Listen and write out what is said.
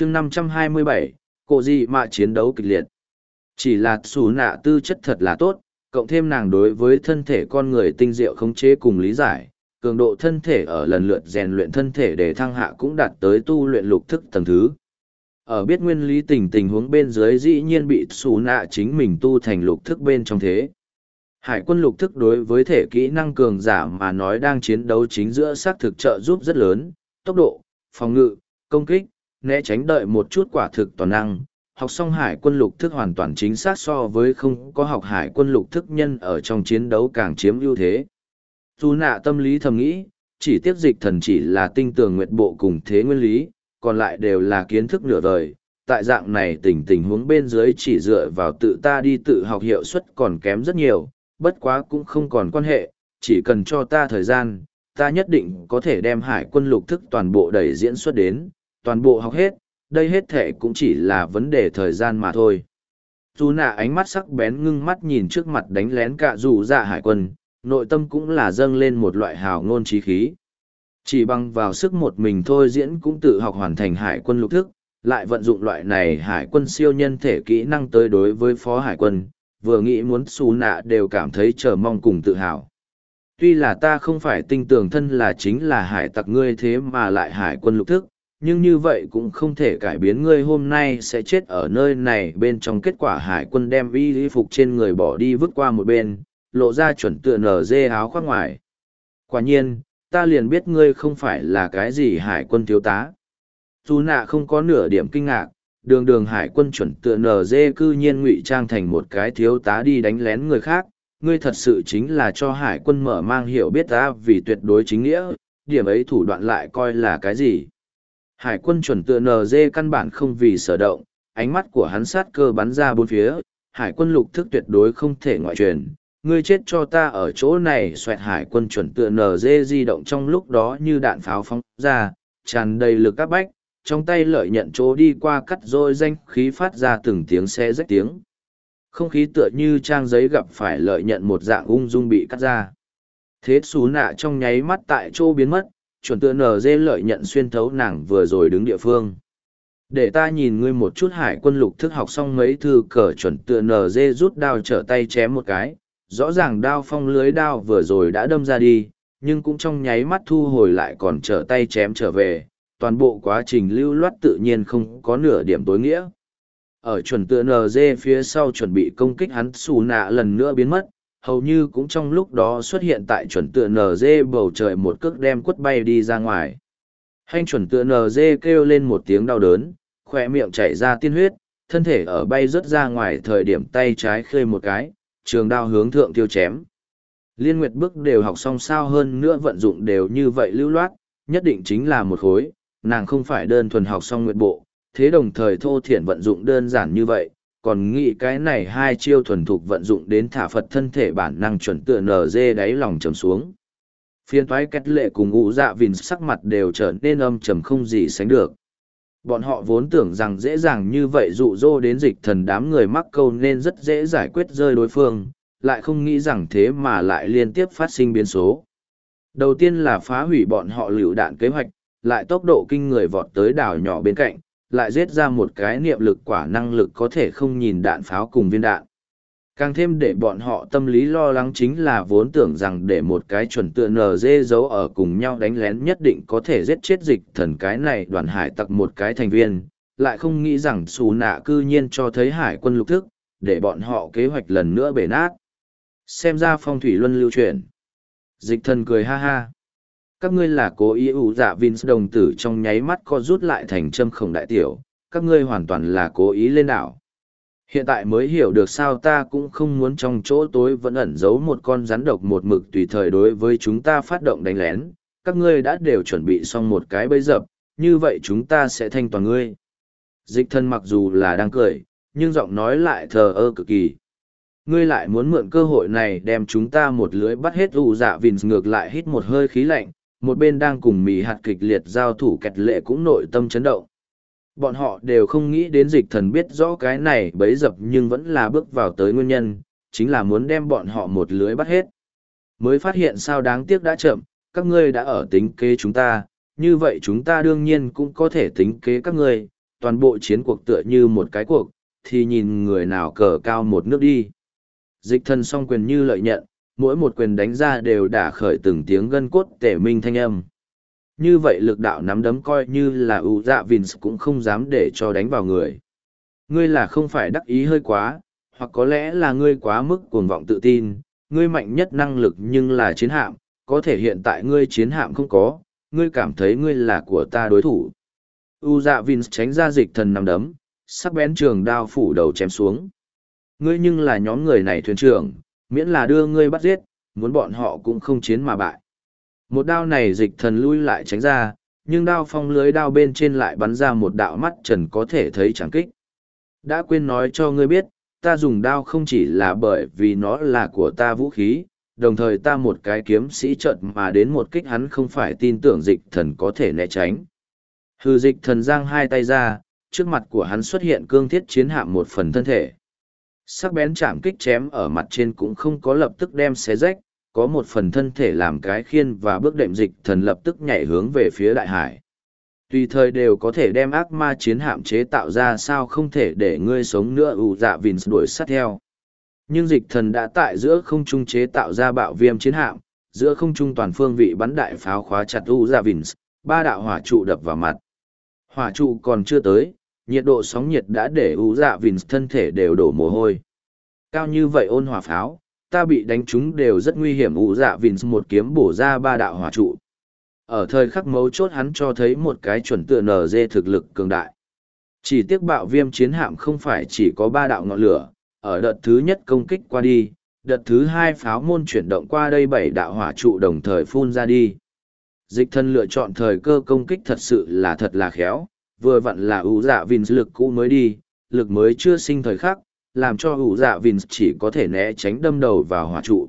chương 527, cổ gì mà chiến đấu kịch liệt. Chỉ là xù nạ tư chất thật là tốt, cộng thêm nàng đối với thân thể con người tinh diệu khống chế cùng lý giải, cường độ thân thể ở lần lượt rèn luyện thân thể để thăng hạ cũng đạt tới tu luyện lục thức tầng thứ. Ở biết nguyên lý tình tình huống bên dưới dĩ nhiên bị xù nạ chính mình tu thành lục thức bên trong thế. Hải quân lục thức đối với thể kỹ năng cường giả mà nói đang chiến đấu chính giữa xác thực trợ giúp rất lớn, tốc độ, phòng ngự, công kích, né tránh đợi một chút quả thực toàn năng. Học xong hải quân lục thức hoàn toàn chính xác so với không có học hải quân lục thức nhân ở trong chiến đấu càng chiếm ưu thế. Dù nạ tâm lý thầm nghĩ, chỉ tiếp dịch thần chỉ là tinh tường nguyện bộ cùng thế nguyên lý, còn lại đều là kiến thức nửa vời. Tại dạng này tình tình huống bên dưới chỉ dựa vào tự ta đi tự học hiệu suất còn kém rất nhiều, bất quá cũng không còn quan hệ, chỉ cần cho ta thời gian, ta nhất định có thể đem hải quân lục thức toàn bộ đẩy diễn xuất đến, toàn bộ học hết, đây hết thể cũng chỉ là vấn đề thời gian mà thôi. Dù nạ ánh mắt sắc bén ngưng mắt nhìn trước mặt đánh lén cả dù dạ hải quân, nội tâm cũng là dâng lên một loại hào ngôn trí khí. Chỉ bằng vào sức một mình thôi diễn cũng tự học hoàn thành hải quân lục thức, lại vận dụng loại này hải quân siêu nhân thể kỹ năng tới đối với phó hải quân, vừa nghĩ muốn xù nạ đều cảm thấy chờ mong cùng tự hào. Tuy là ta không phải tinh tưởng thân là chính là hải tặc ngươi thế mà lại hải quân lục thức, nhưng như vậy cũng không thể cải biến ngươi hôm nay sẽ chết ở nơi này bên trong kết quả hải quân đem y phục trên người bỏ đi vứt qua một bên, lộ ra chuẩn tựa nở dê áo khoác ngoài. Quả nhiên, ta liền biết ngươi không phải là cái gì hải quân thiếu tá. Dù nạ không có nửa điểm kinh ngạc, đường đường hải quân chuẩn tựa nở dê cư nhiên ngụy trang thành một cái thiếu tá đi đánh lén người khác, ngươi thật sự chính là cho hải quân mở mang hiểu biết ta vì tuyệt đối chính nghĩa, điểm ấy thủ đoạn lại coi là cái gì. Hải quân chuẩn tựa NG căn bản không vì sở động, ánh mắt của hắn sát cơ bắn ra bốn phía, hải quân lục thức tuyệt đối không thể ngoại truyền. Ngươi chết cho ta ở chỗ này xoẹt hải quân chuẩn tựa NG di động trong lúc đó như đạn pháo phóng ra, tràn đầy lực các bách, trong tay lợi nhận chỗ đi qua cắt rồi danh khí phát ra từng tiếng xe rách tiếng. Không khí tựa như trang giấy gặp phải lợi nhận một dạng ung dung bị cắt ra. Thế xú nạ trong nháy mắt tại chỗ biến mất, chuẩn tựa nở dê lợi nhận xuyên thấu nàng vừa rồi đứng địa phương. Để ta nhìn ngươi một chút hải quân lục thức học xong mấy thư cờ chuẩn tựa nở dê rút đao trở tay chém một cái, rõ ràng đao phong lưới đao vừa rồi đã đâm ra đi, nhưng cũng trong nháy mắt thu hồi lại còn trở tay chém trở về, toàn bộ quá trình lưu loát tự nhiên không có nửa điểm tối nghĩa. Ở chuẩn tựa NG phía sau chuẩn bị công kích hắn xù nạ lần nữa biến mất, hầu như cũng trong lúc đó xuất hiện tại chuẩn tựa NG bầu trời một cước đem quất bay đi ra ngoài. Hành chuẩn tựa NG kêu lên một tiếng đau đớn, khỏe miệng chảy ra tiên huyết, thân thể ở bay rớt ra ngoài thời điểm tay trái khơi một cái, trường đao hướng thượng tiêu chém. Liên Nguyệt bước đều học xong sao hơn nữa vận dụng đều như vậy lưu loát, nhất định chính là một khối, nàng không phải đơn thuần học xong nguyệt bộ, thế đồng thời thô thiển vận dụng đơn giản như vậy, còn nghĩ cái này hai chiêu thuần thục vận dụng đến thả Phật thân thể bản năng chuẩn tựa nở dê đáy lòng trầm xuống. Phiên toái kết lệ cùng ngũ dạ vìn sắc mặt đều trở nên âm trầm không gì sánh được. Bọn họ vốn tưởng rằng dễ dàng như vậy dụ dỗ đến dịch thần đám người mắc câu nên rất dễ giải quyết rơi đối phương, lại không nghĩ rằng thế mà lại liên tiếp phát sinh biến số. Đầu tiên là phá hủy bọn họ lựu đạn kế hoạch, lại tốc độ kinh người vọt tới đảo nhỏ bên cạnh, lại giết ra một cái niệm lực quả năng lực có thể không nhìn đạn pháo cùng viên đạn. Càng thêm để bọn họ tâm lý lo lắng chính là vốn tưởng rằng để một cái chuẩn tựa dê giấu ở cùng nhau đánh lén nhất định có thể giết chết dịch thần cái này đoàn hải tặc một cái thành viên, lại không nghĩ rằng xù nạ cư nhiên cho thấy hải quân lục thức, để bọn họ kế hoạch lần nữa bể nát. Xem ra phong thủy luân lưu chuyển. Dịch thần cười ha ha các ngươi là cố ý ủ dạ Vince đồng tử trong nháy mắt co rút lại thành châm khổng đại tiểu, các ngươi hoàn toàn là cố ý lên đảo. Hiện tại mới hiểu được sao ta cũng không muốn trong chỗ tối vẫn ẩn giấu một con rắn độc một mực tùy thời đối với chúng ta phát động đánh lén, các ngươi đã đều chuẩn bị xong một cái bẫy dập, như vậy chúng ta sẽ thanh toàn ngươi. Dịch thân mặc dù là đang cười, nhưng giọng nói lại thờ ơ cực kỳ. Ngươi lại muốn mượn cơ hội này đem chúng ta một lưới bắt hết ủ dạ vìn ngược lại hít một hơi khí lạnh, một bên đang cùng mì hạt kịch liệt giao thủ kẹt lệ cũng nội tâm chấn động. Bọn họ đều không nghĩ đến dịch thần biết rõ cái này bấy dập nhưng vẫn là bước vào tới nguyên nhân, chính là muốn đem bọn họ một lưới bắt hết. Mới phát hiện sao đáng tiếc đã chậm, các ngươi đã ở tính kế chúng ta, như vậy chúng ta đương nhiên cũng có thể tính kế các ngươi, toàn bộ chiến cuộc tựa như một cái cuộc, thì nhìn người nào cờ cao một nước đi. Dịch thần song quyền như lợi nhận, mỗi một quyền đánh ra đều đả khởi từng tiếng gân cốt tể minh thanh âm. Như vậy lực đạo nắm đấm coi như là ưu dạ Vince cũng không dám để cho đánh vào người. Ngươi là không phải đắc ý hơi quá, hoặc có lẽ là ngươi quá mức cuồng vọng tự tin, ngươi mạnh nhất năng lực nhưng là chiến hạm, có thể hiện tại ngươi chiến hạm không có, ngươi cảm thấy ngươi là của ta đối thủ. U dạ Vince tránh ra dịch thần nằm đấm, sắc bén trường đao phủ đầu chém xuống. Ngươi nhưng là nhóm người này thuyền trưởng, miễn là đưa ngươi bắt giết, muốn bọn họ cũng không chiến mà bại. Một đao này dịch thần lui lại tránh ra, nhưng đao phong lưới đao bên trên lại bắn ra một đạo mắt trần có thể thấy chẳng kích. Đã quên nói cho ngươi biết, ta dùng đao không chỉ là bởi vì nó là của ta vũ khí, đồng thời ta một cái kiếm sĩ trận mà đến một kích hắn không phải tin tưởng dịch thần có thể né tránh. Hư dịch thần giang hai tay ra, trước mặt của hắn xuất hiện cương thiết chiến hạm một phần thân thể. Sắc bén chạm kích chém ở mặt trên cũng không có lập tức đem xé rách, có một phần thân thể làm cái khiên và bước đệm dịch thần lập tức nhảy hướng về phía đại hải. Tùy thời đều có thể đem ác ma chiến hạm chế tạo ra sao không thể để ngươi sống nữa ủ dạ vìn đuổi sát theo. Nhưng dịch thần đã tại giữa không trung chế tạo ra bạo viêm chiến hạm, giữa không trung toàn phương vị bắn đại pháo khóa chặt ủ dạ vìn, ba đạo hỏa trụ đập vào mặt. Hỏa trụ còn chưa tới, nhiệt độ sóng nhiệt đã để ủ dạ vìn thân thể đều đổ mồ hôi. Cao như vậy ôn hỏa pháo, ta bị đánh trúng đều rất nguy hiểm ủ dạ vìn một kiếm bổ ra ba đạo hỏa trụ. Ở thời khắc mấu chốt hắn cho thấy một cái chuẩn tựa nở dê thực lực cường đại. Chỉ tiếc bạo viêm chiến hạm không phải chỉ có ba đạo ngọn lửa, ở đợt thứ nhất công kích qua đi, đợt thứ hai pháo môn chuyển động qua đây bảy đạo hỏa trụ đồng thời phun ra đi. Dịch thân lựa chọn thời cơ công kích thật sự là thật là khéo, vừa vặn là ủ dạ vìn lực cũ mới đi, lực mới chưa sinh thời khắc, làm cho ủ dạ vinh chỉ có thể né tránh đâm đầu vào hỏa trụ.